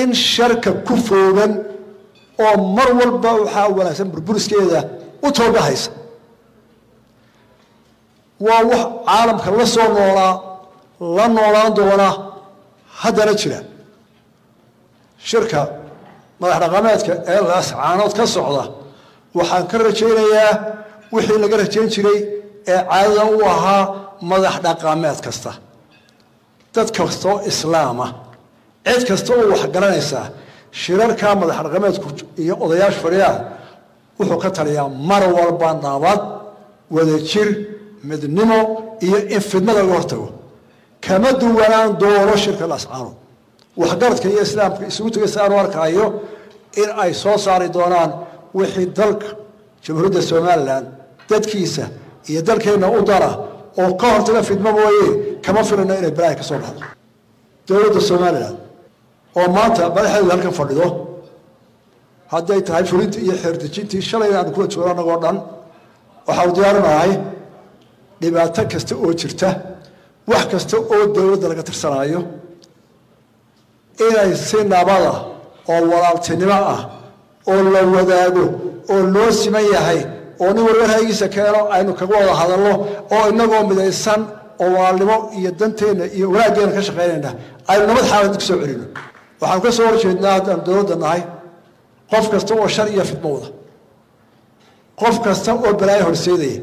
in sharka ku foogan oo mar walba waxaa wanaagsan burburiskeeda u toogahaysa. Waa wax caalamka la soo noolaa la noolaan doona haddana jira shirka madax dhaqameedka ee laascaanood ka socda waxaan ka rajaynayaa wixii laga rajayn jiray ee caadada u ahaa madax dhaqameed kasta dad kastoo islaama cid kasta oo wax garanaysaa shirarkaa madax dhaqameedku iyo odayaasha fadhiyaan wuxuu ka taliyaa mar walba nabad wadajir midnimo iyo in fidnada laga hortago. Kama duwanaan doono shirka laascaanood waxgaradka iyo islaamka isugu tegay si aanu arkaayo in ay soo saari doonaan wixii dalka jamhuuriyadda somalilan dadkiisa iyo dalkeenna u dara oo ka hortaga fidmo mooye kama filino inay balaahi ka soo baxdo. Dowladda somalilan oo maanta madaxeedu halkan fadhido hadday tahay fulintii iyo xeerdejintii shalayna aanu kula joogo annagoo dhan waxaanu diyaarinahay dhibaato kasta oo jirta wax kasta oo dowladda laga tirsanaayo inay si nabada oo walaaltinimo ah oo la wadaago oo loo siman yahay oo nin walba ra'yigiisa keeno aynu kaga wada hadalno oo inagoo midaysan oo walaalnimo iyo danteenna iyo wanaaggeena ka shaqaynayna aynu nabad xaalad ku soo celino. Waxaanu ka soo horjeednaa haddaan dowladda nahay qof kasta oo shar iyo fidmo wada qof kasta oo balaayo horseedaya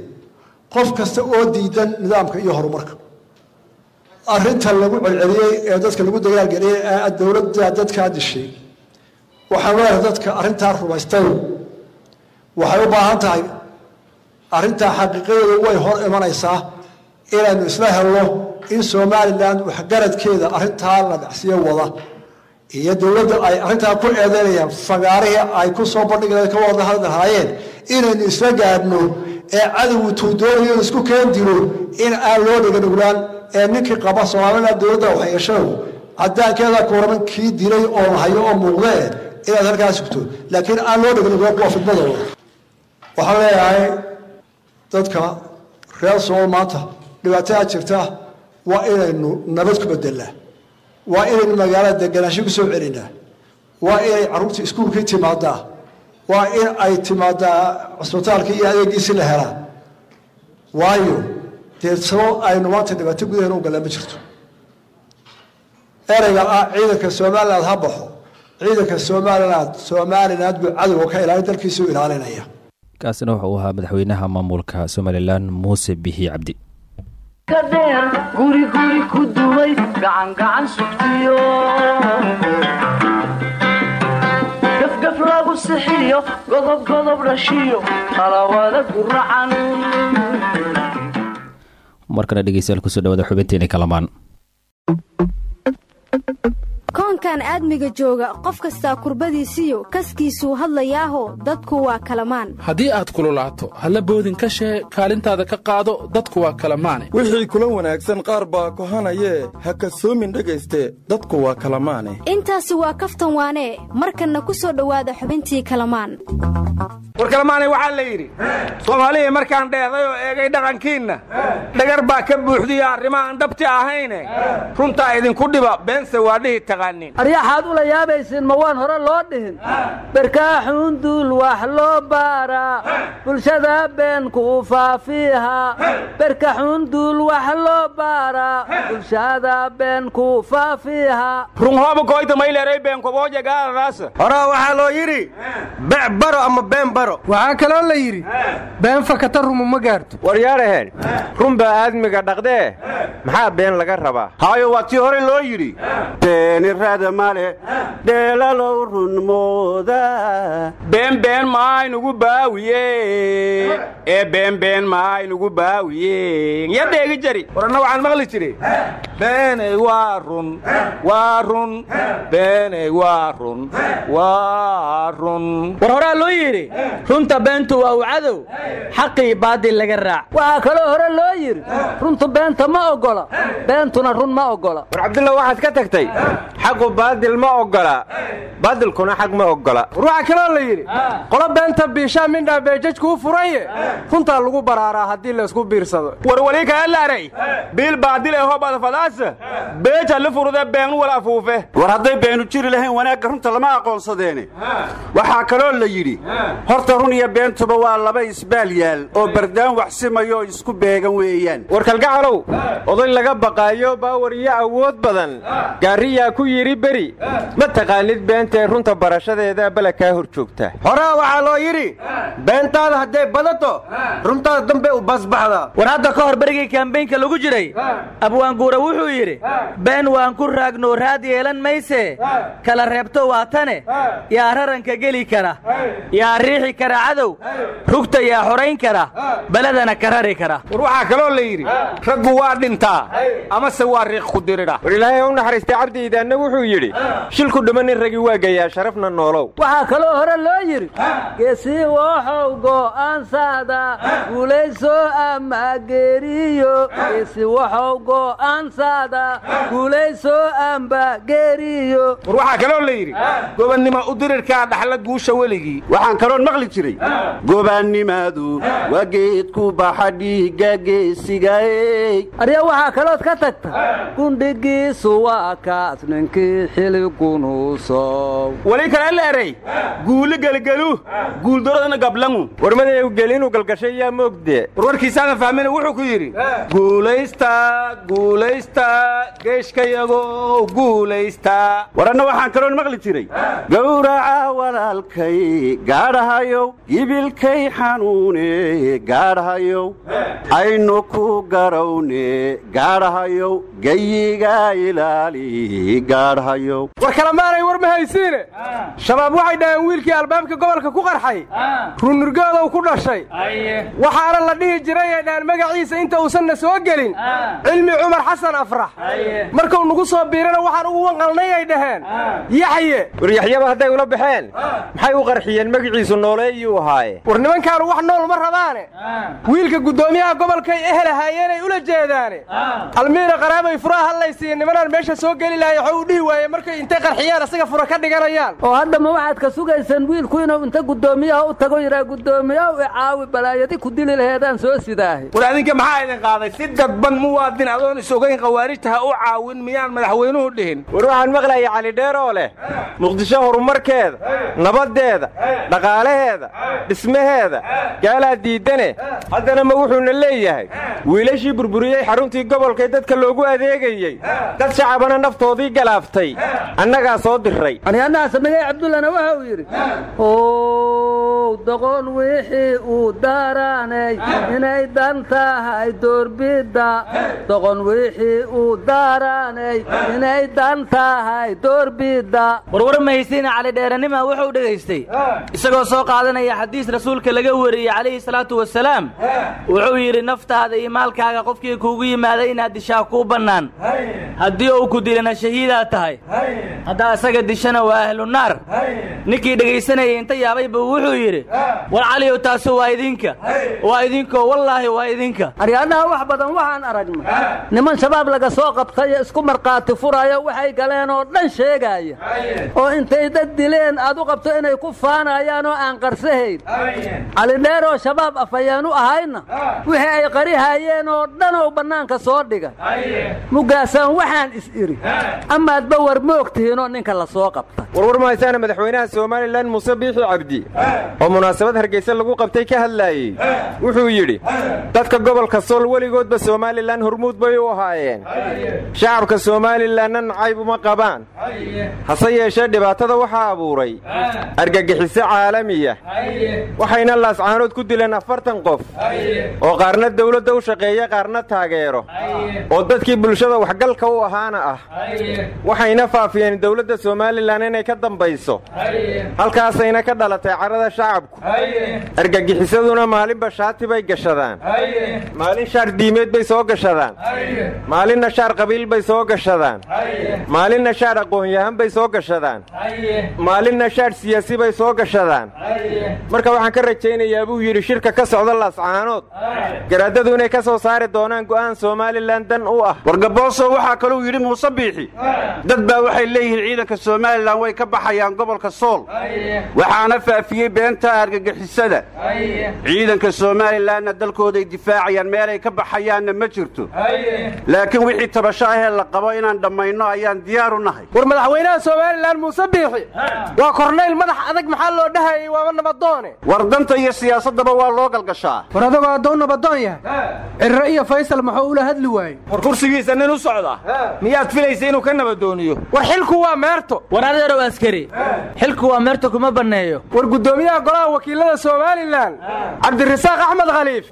qof kasta oo diidan nidaamka iyo horumarka arrinta lagu celceliyey ee dadka lagu dagaalgeliyey ee dowladda dadkaa dishay waxaan leedahay dadka arrintaa rumaystay. Waxay u baahan tahay arrintaa xaqiiqadeedu way hor imanaysaa inaynu isla helno in somalilan waxgaradkeeda arrintaa la dhacsiyo wada. Iyo dowladda ay arrintaa ku eedeynayaan fagaarihii ay ku soo bandhigeen ka wada hadlahaayeen inaynu isla gaadhno ee cadowgu tuudoonayo isku keen dilo in aan loo dhiganuglaan ee ninkii qaba soomaalina dowladda waxyeeshadu cadaankeeda kuuraman kii dilay oo lahayo oo muuqdee inaad halkaa sugto. Laakiin aan loo dhiganuglaan kuwa fidmadooda waxaan leeyahay dadka reer sool maanta dhibaatada jirta waa inaynu nabad ku bedelnaa waa inaynu magaalada deganaansho ku soo celinaa waa inay carruurtii iskuulkii timaadaa waa in ay timaadaa cusbitaalkii iyo adeegiisi la helaa waayo dee sabab aynu maanta dhibaato gudaheena u gallaan ma jirto. Ereyga ah ciidanka somaliland ha baxo. Ciidanka somaliland somaliland buu cadowga ka ilaalin dalkiisuu ilaalinaya. Kaasina wuxuu ahaa madaxweynaha maamulka somalilan muuse bihi cabdi. Dheer guri guri ku dumay gacan gacan sugtiyo. Gafgaf lagu sixiyo godob godob dhashiyo qalawada guracan markana dhegeystayaal ku soo dhawaada xubinteena kalamaan koonkan aadmiga jooga qof kastaa kurbadiisiyo kaskiisuu hadlayaaho dadku waa kalamaan. Haddii aad kululaato halla boodin ka shee kaalintaada ka qaado dadku waa kalamaane. Wixii kula wanaagsan qaar baa kohanayee ha kasoomin dhegayste dadku waa kalamaane. Intaasi waa kaftan waanee markanna ku soo dhowaada xubintii kalamaan. War kalamaanay waxaa la yidhi soomaalihii markaan dheeday oo eegay dhaqankiinna dhagar baa ka buuxdiyo arrimo aan dhabti ahayne runtaa idinku dhiba beense waa dhihi taqaaniin yaqaanin aryaxaad ula yaabaysiin ma waan hore loo dhihin. Barkaaxuun duul wax loo baaraa bulshada been ku faafiiha. Barkaxuun duul wax loo baaraa bulshada been ku faafiiha. Runhooba koyta mayleeray been kobooja gaararaas horaa waxaa loo yidhi bec baro ama been baro. Waxaa kaloo la yidhi been fakata rumu ma gaarto. Waryaadhaheen run baa aadmiga dhaqdee? Maxaa been laga rabaa? Haayo waa tii hore loo yidhi beenirada male. Dheelalow runmooda been been maaynugu baawiye ee been been maaynugu baawiye ya dheegi jari. Waranna waxaan maqli jiri beeney waa run waa run beeney waa run waa run war horaa loo yidhi runta beentu waa u cadow xaqii baadil laga raac. Waxaa kaloo hore loo yidhi runtu beenta ma oggola beentuna run ma oggola war cabdulla waxaad ka tagtay xaqu baadil ma oggola baadilkuna xaq ma oggola war waxaa kaloo la yidhi qolo beenta biishaa mindhaa beejajkuu furaye runtaa lagu baraaraa haddii laysku biirsado. War wali kaalaarey biil baadil ee hobada fadaasa beeja la furude beenu wala afuufe war hadday beenu jiri lahayn wanaagga runta lama aqoonsadeene. Waxaa kaloo la yidhi horta run iyo beentuba waa laba isbaal yaal oo bardaan waxsimayo isku beegan weeyaan. War kalgacalow. Oday laga baqaayo baawar iyo awood badan. Gaariyaa ku yidhi beri. Ma taqaanid beentae runta barashadeeda bala kaa hor joogta? Horaa waxaa loo yidhi beentaada hadday badato runtaada dambe u basbaxda. War hadda ka hor berigii kambaynka lagu jiray abwaanguura wuxuu yidhi been waan ku raagno raad yeelan mayse. Kala reebto waa tane. Yaa raranka geli kara. Yaa riixi kara cadow. Rugta yaa xorayn kara. Beledana ka rari kara. War waxaa kaloo la yidhi raggu waa dhintaa amase waa riiq ku diridha war ilaahay u naxariistay cabdiidaanna wuxuu yidhi shilku dhiman in ragi waa gayaa sharafna noolow. Waxaa kaloo hore loo yidhi geesii wooxow go'aansaada guulayso ama geeriyo. Geesi waxow go'aansaada guulayso amba geeriyo. War waxaa kaloo la yidhi gobannimo u dirirkaa dhaxla guusha weligii. Waxaan kaloon maqli jiray gobaannimadu waa geedku baxa dhiigga geesigaey arya waxaa kalood ka tagta gundhigiisu waa kaas kale leeray? Guuli gelgelu guuldaradana gablangu. Warmadeew gelinu galgashay yaa moogdee warwarkiisaana fahmina wuxuu ku yidhi guulaysta guulaysta geeshkayago guulaysta. Waranna waxaan kaloon maqli jiray gowraca walaalkay gaadhahayow ibilkay xanuune gaadhahayow aynu ku garawne gaadhahayow gayiga ilaali gaadhahayow war kalemaanay war ma haysiine? Shabaab waxay dhaheen wiilkii albaabka gobolka ku qarxay. Runnurgoodow ku dhashay. Waxaana la dhihi jiray ay dhahaan magaciisa inta uusanna soo gelin. Cilmi cumar xasan afrax. Markuu nagu soo biirana waxaan ugu wanqalnay ay dhaheen. Yaxye. War yaxyaba hadday ula baxeen? Maxay u qarxiyeen magaciisu nooleeyuu ahaaye? War nimankaanu wax nool ma rabaane. Wiilka guddoomiyaha gobolkay ehel ahaayeenay ula jeedaane. Almiina qaraabay furaha hadlaysiiya nimanaan meesha soo geli lahay waxuu u dhihi waaye markay intay qarxiyaan asaga fura ka dhiganayaan. Oo hadda ma waxaad ka sugaysaan wiilku inuu inta guddoomiyaha u tago yidhaa guddoomiyaha i caawi balaayadi ku dili laheedaan soo sidaahay war adinka maxaa idin qaaday? Si dadban muwaadin adoon is-ogayn khawaarijta ha u caawin miyaan madaxweynuhu dhihin. War waxaan maqlaya calidheer oo leh. Muqdisho horumarkeeda nabaddeeda dhaqaalaheeda dhismaheeda gaalaa diidane haddana ma wuxuuna leeyahay. Wiilashii burburiyey xaruntii gobolkay dadka loogu adeegayey. Dad shacabana naftoodii galaaftay annagaa soo diray aryaanaha samigay cabdullana waxa uu yidhi doqon wixii uu daaraanay inay dan tahay doorbidda doqon wixii uu daaraanay inay dan tahay doorbidda warwar mahaysiina calidheeranima wuxuu dhegaystay isagoo soo qaadanaya xadiis rasuulka laga wariyey calayhi salaatu wasalaam wuxuu yidhi naftaada iyo maalkaaga qofkii kuugu yimaada inaad dishaa kuu bannaan haddii uu ku dilana shahiidaad tahay. Haddaa isaga dishana waa ahlu naar. Ninkii dhegaysanayay inta yaabayba wuxuu yidhi war caliyow taasu waa idinka. Waa idinkoo wallaahi waa idinka. Aryaadhaha wax badan waxaan aragnay niman shabaab laga soo qabtayo isku markhaati furaya waxay galeen oo dhan sheegaaya oo intay dad dileen aad u qabto inay ku faanayaan oo aan qarsahayn. Calidheer oo shabaab afhayeen u ahayna wixii ay qarihayeen oo dhanow bannaanka soo dhigay mugaasaan waxaan is idhi amaadba war ma ogtihiinoo ninka la soo qabta. Warwar mahaysaana madaxweynaha somalilan muuse biixi cabdi. Oo munaasabad hargeysa lagu qabtay ka hadlaayey wuxuu yidhi dadka gobolka sool weligoodba somalilan hormuud bay u ahaayeen. Shacabka somalilanna nacayb uma qabaan. Hase yeeshee dhibaatada waxaa abuuray. Argagixiso caalamiya. Waxayna laascaanood ku dileen afartan qof. Oo qaarna dawladda u shaqeeya qaarna taageero. Oo dadkii bulshada waxgalka u ahaana ah waxayna faafiyeen dawladda somalilan inay ka dambayso. Halkaasayna ka dhalatay carada shacabku. Argagixisaduna maalinba shaati bay gashadaan. Maalin shaar diimeed bay soo gashadaan. Maalinna shaar qabiil bay soo gashadaan. Maalinna shaar aqoon-yahan bay soo gashadaan. Maalinna shaar siyaasi bay soo gashadaan. Marka waxaan ka rajaynayaa buu yidhi shirka ka socda laascaanood garaadadu inay ka soo saari doonaan go'aan somalilan dan u ah. Wargabooso waxaa kaluu yidhi muuse biixi dad baa waxay leeyihiin ciidanka somalilan way ka baxayaan gobolka sool. Waxaana faafiyey beenta argagixisada. Ciidanka somalilanna dalkooday difaacayaan meelay ka baxayaanna ma jirto. Laakiin wixii tabasho ahee la qabo inaan dhammayno ayaan diyaar u nahay. War madaxweynaha somalilan muuse biixi waa kornayl madax adag maxaa loo dhahayay waaba nabadoone war danta iyo siyaasaddaba waa loo galgashaa. War adagoo addoon nabadoon yahay. Cirro iyo faysal muxuu ula hadli waayey? War kursigiisa nin u socda. Miyaad filaysa inuu ka nabadooniyo war xilku waa meerto. War adeerow askari. Xilku waa meerto kuma banneeyo. War guddoomiyaha golaha wakiilada somalilan cabdirasaaq axmed khaliif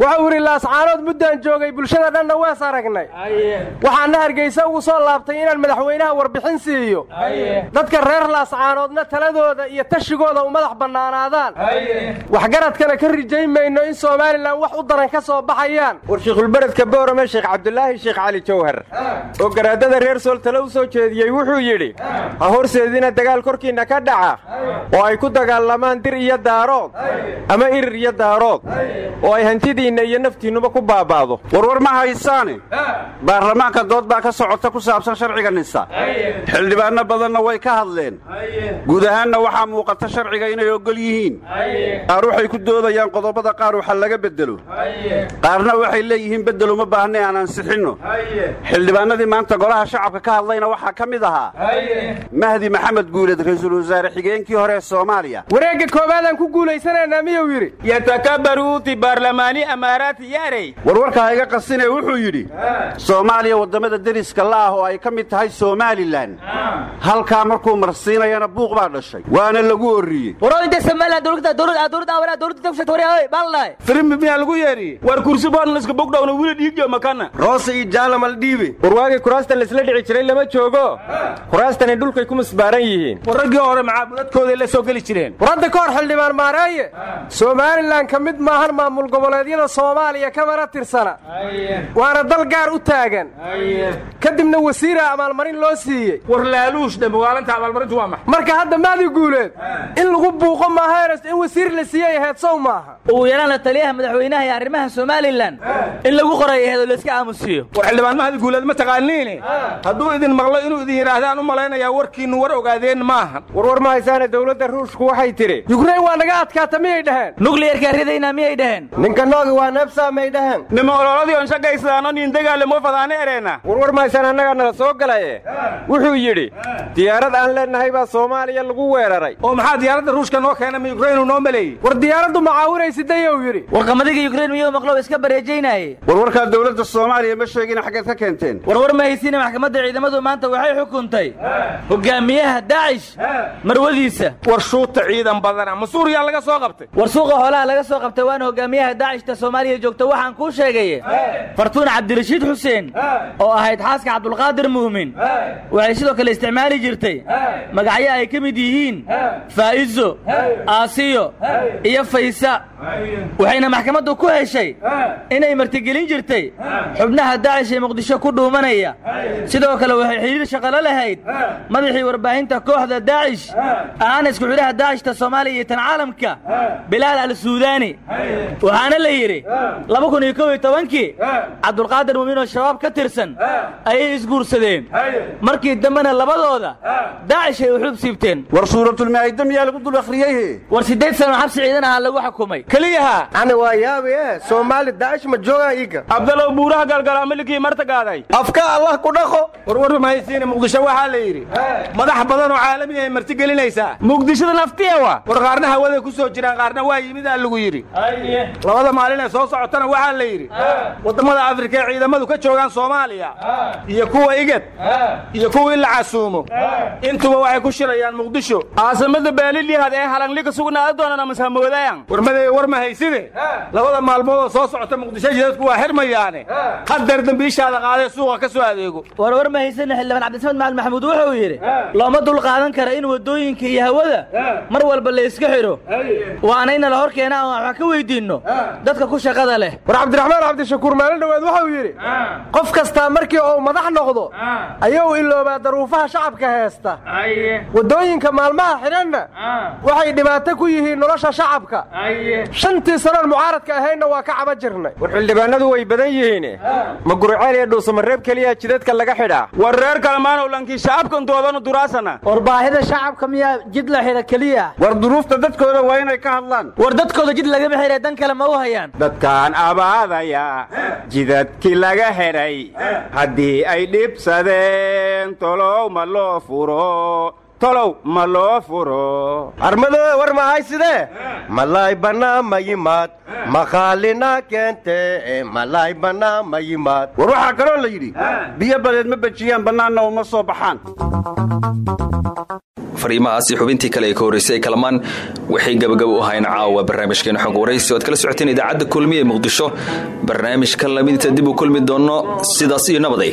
wuxuu idhi laascaanood muddaan joogay bulshada dhanna wees aragnay. Waxaana hargeysa ugu soo laabtay inaan madaxweynaha warbixin siiyo. Dadka reer laascaanoodna taladooda iyo tashigooda u madax bannaanaadaan. Waxgaradkana ka rijayn mayno in somalilan wax u daran ka soo baxayaan. War shiikhulberedka boorame sheekh cabdulaahi sheekh cali jawhar oo garaadada reer sool tale u soo jeediyey wuxuu yidhi ha horseedina dagaal korkiinna ka dhaca oo ay ku dagaalamaan dir iyo daarood ama irir iyo daarood oo ay hantidiinna iyo naftiinnuba ku baaba'do warwar ma haysaane baarlamaanka dood baa ka socota ku saabsan sharciga nisa xildhibaanno badanna way ka hadleen. Guud ahaanna waxaa muuqata sharciga inay oggol yihiin. Qaar waxay ku doodayaan qodobada qaar waxa laga beddelo. Qaarna waxay leeyihiin beddel uma baahna aan ansixinno xildhibaannadii maanta golaha shacabka ka hadlayna waxaa ka mid ahaa mahdi maxamed guuled ra'iisul wasaare xigeenkii hore ee soomaaliya. Wareegga koowaadaan ku guulaysanaynaa miyuu yidhi? Yatakabaruuti baarlamaani amaaraati yaarey warwarka ha iga qasinee wuxuu yidhi soomaaliya waddamada deriska la'ah oo ay ka mid tahay somalilan halkaa markuu marsiinayana buuq baa dhashay. Waana lagu orriyey. Firimbi miyaa lagu yeedhi war kursi boodnaliska bogdhowna wili dhiigyo makana roose iyo jaalamal dhiibe warwaagii kuraasta laisla dhici jiray lama joogo? Kuraastani dhulkay ku musbaaran yihiin. War raggii hore macaabudadkooday la soo geli jireen. Waradda ka hor xildhibaan maareeye somalilan ka mid maahan maamul goboleedyada soomaaliya kamana tirsana. Waana dal gaar u taagan. Kadibna wasiira abaalmarin loo siiyey. War laaluushda magaalanta abaalmarintu waa maxa marka hadda maadi guuleed in lagu buuqo maahaeres in wasiir la siiyey aheed sow maaha. Ugu yaraan la taliyaha madaxweynaha iyo arrimaha somalilan. In lagu qoray aheed oo layska aamusiiyo. War xildhibaan mahadi guuleed ma taqaaniine hadduu idin maqlo inuu idin yidhaahdaan u malaynayaa warkiinnu war ogaadeen maahan. Warwar ma haysaane dawladda ruushku waxay tidhi yukrain waa naga adkaata miyay dhaheen? Nukliyarkaa ridaynaa miyay dhaheen? Ninka noogi waa neebsaa may dhaheen. Nima ololadii on shaqaysadaano nin dagaalamo fadaane ereena. Warwar ma haysaan annagaa nala soo galaye. Wuxuu yidhi diyaarad aan leennahay baa soomaaliya lagu weeraray. Oo maxaa diyaaradda ruushka noo keena ma yukrainu noo maleeyey? War diyaaraddu macaawinaysidayou yidhi. Warqamadiga yukrain miyuu maqlow iska bareejaynaayey? Warwarkaa dawladda soomaaliya ma sheegina xaggeed ka keenteen. Warwar ma haysiine maxkamadda ciidamadu maanta waxay xukuntay hogaamiyaha daacish marwadiisa. War shuuta ciidan badana ma suuriyaa laga soo qabtay? War suuqa xoolaha laga soo qabtay waana hogaamiyaha daacishta soomaaliya joogta waxaan kuu sheegaye fartuun cabdirashiid xuseen oo ahayd xaaska cabdulqaadir muumin. Waxay sidoo kale isticmaali jirtay magacyo ay ka mid yihiin faa'izo aasiyo iyo faysa. Waxayna maxkamaddu ku heshay inay martigelin jirtay xubnaha daacish ee muqdisho ku dhuumanaya. Sidoo kale waxay xidhiir shaqalo lahayd. Madaxii warbaahinta kooxda daacish ahaana isku xidhaha daacishta soomaaliya iyo tan caalamka. Bilaal al suudaani waxaana la yidhi laba kun iyo kow iyo tobankii cabdulqaadir muumin oo shabaab ka tirsan ayay isguursadeen. Markii dambena labadooda daacish ay u xub siibteen. War suuratulmaa'ida miyaa lagu dul akhriyey war siddeed sano xabsi ciidan ahaa lagu xukumay. Keliyaha ani waa yaabi e soomaali daa'ish ma joogaan iiga abdalow buuraha galgalaamilikii marta gaaday? Afka allah ku dhaqo warwar mahaysiina muqdisho waxaa la yidhi madax badan oo caalami ay marti gelinaysaa muqdishada naftiya wa? War qaarna hawaday ku soo jiraan qaarna waa yimid aa lagu yidhi. Labada maalin ee soo socotana waxaa la yidhi waddamada afrika ee ciidamadu ka joogaan soomaaliya iyo kuwa igad iyo kuwa la casuumo. Intuba waxay ku shirayaan muqdisho. Caasimada baalilyahaad ee halangliga sugnaada doonaan amasaamoodayan warmadee war ma hayside labada maalmood oo soo socota muqdisho jidadku waa xirmayaane hadeer dambiishaada qaadee suuqa ka soo adeego. War war ma haysana xildhibaan cabdisamed macalin maxamuud wuxuu yidhi looma dul qaadan kara in waddooyinka iyo hawada mar walba la iska xidho. Waana ina la hor keena aan wax ka weydiinno. Dadka ku shaqada leh. War cabdiraxmaan cabdishakuur maalin dhoweed wuxuu yidhi qof kastaa markii uu madax noqdo ayuu iloobaa daruufaha shacabka heesta. Waddooyinka maalmaha xidhanna waxay dhibaato ku yihiin nolosha shacabka. Shantii sanoon mucaaradka ahaynna waa ka caba jirnay. War xildhibaanadu way badan yihiin ma gurceel iyo dhuusamareeb keliya jidadka laga xidhaa reer kalemaanow lankii shacabkan doodanu duraasana. War baahida shacabka miyaa jid la xidha keliya. War duruufta dadkooda waa inay ka hadlaan. War dadkooda jid lagama xidhay dan kale ma u hayaan. Dadkaan abaadaya jidadkii laga xidhay. Haddii ay dhibsadeen tolow ma loo furo tolow ma loo furo armadooda war mahay sidee malaay bannaa ma yimaad maqaalina keente malaay bannaa ma yimaad war waxaa kaloo la yidhi biyo badeed ma bejiyaan bannaanna uma soo baxaan fariimahaasi xubintii kale ee ka horreysay kalamaan waxay gabagabo u ahayn caawa barnaamijkeena xog waraysi oad kala socoteen idaacadda kulmiya ee muqdisho barnaamijkan lamidinta dib u kulmi doonno sidaas iyo nabaday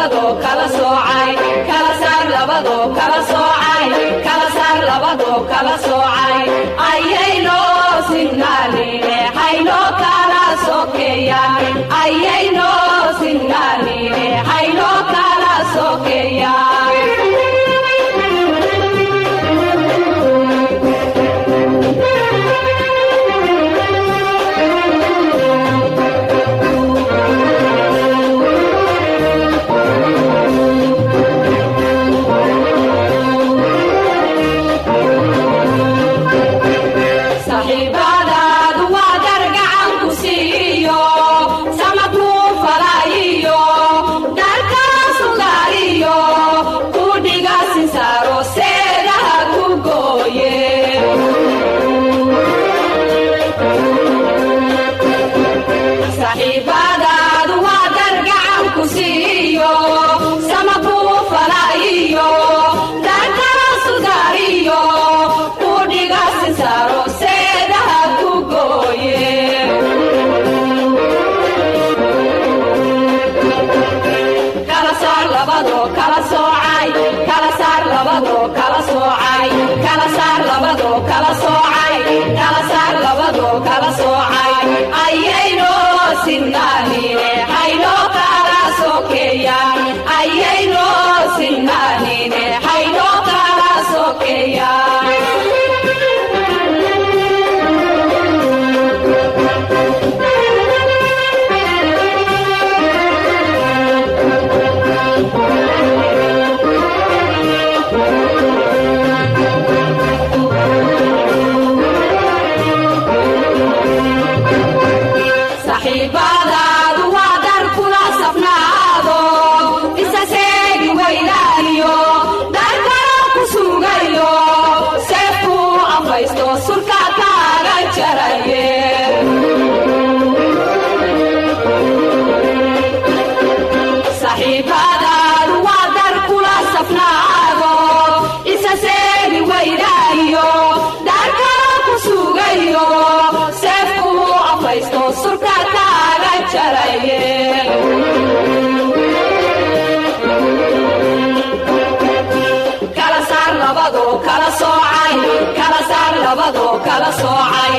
Yo kala soocay